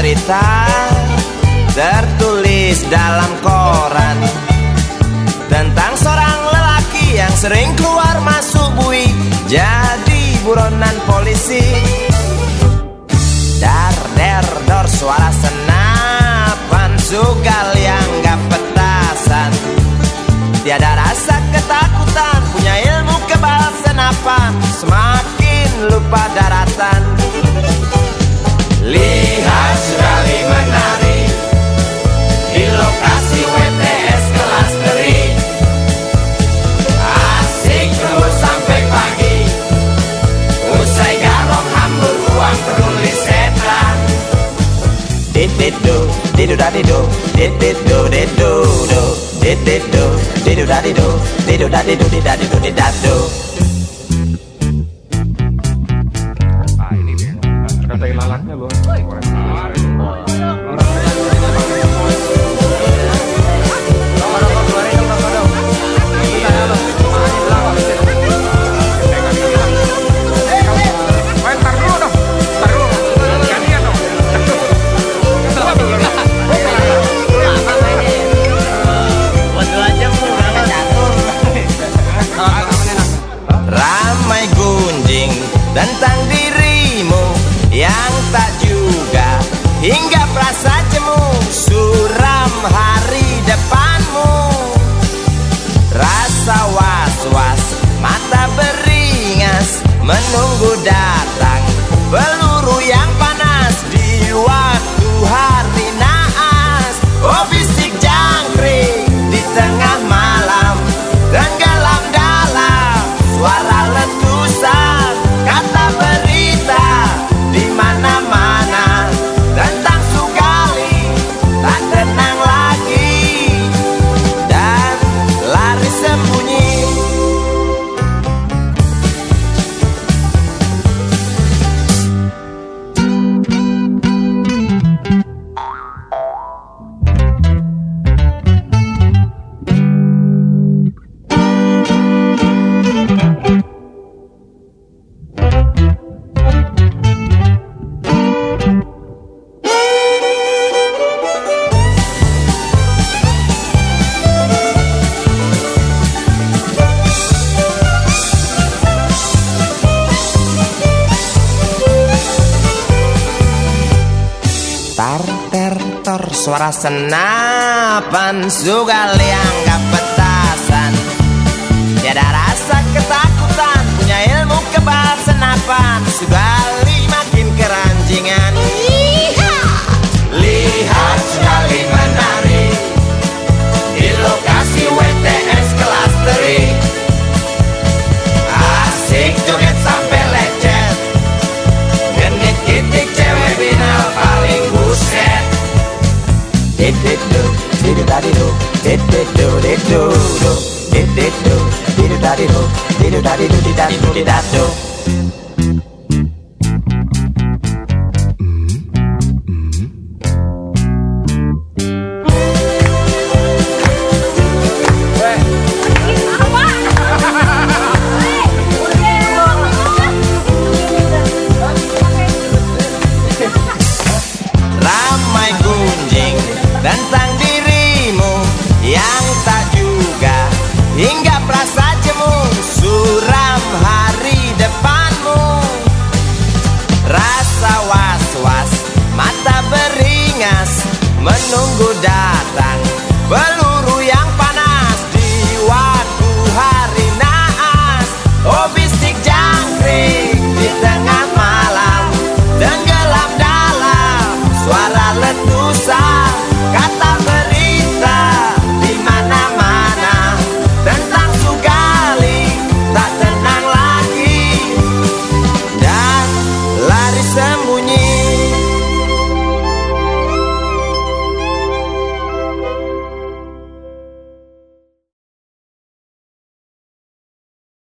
Berita Tertulis dalam koran Tentang seorang lelaki yang sering keluar masuk bui Jadi buronan polisi. Dar der dor suara senapan Sugal yang gak petasan. Tiada rasa ketakutan Punya ilmu kebal senapan Semakin lupa daratan dadidu, dididu, didu, do Dididu, didu dadidu, didu dadidu, didadidu, didadu Ah ini dia. Kata lalatnya loh. Tentang dirimu yang tak juga hingga perasa jemu suram hari depanmu. Rasa was-was mata beringas menunggu suara senapan Sugal yang gak petasan. Tiada rasa ketakutan Punya ilmu kebal senapan. Sugali Dip dip do, did da di do, dip dip do, dip do do, dip dip do, did da di do, did da di do, did da di do, did da do. menunggu datang.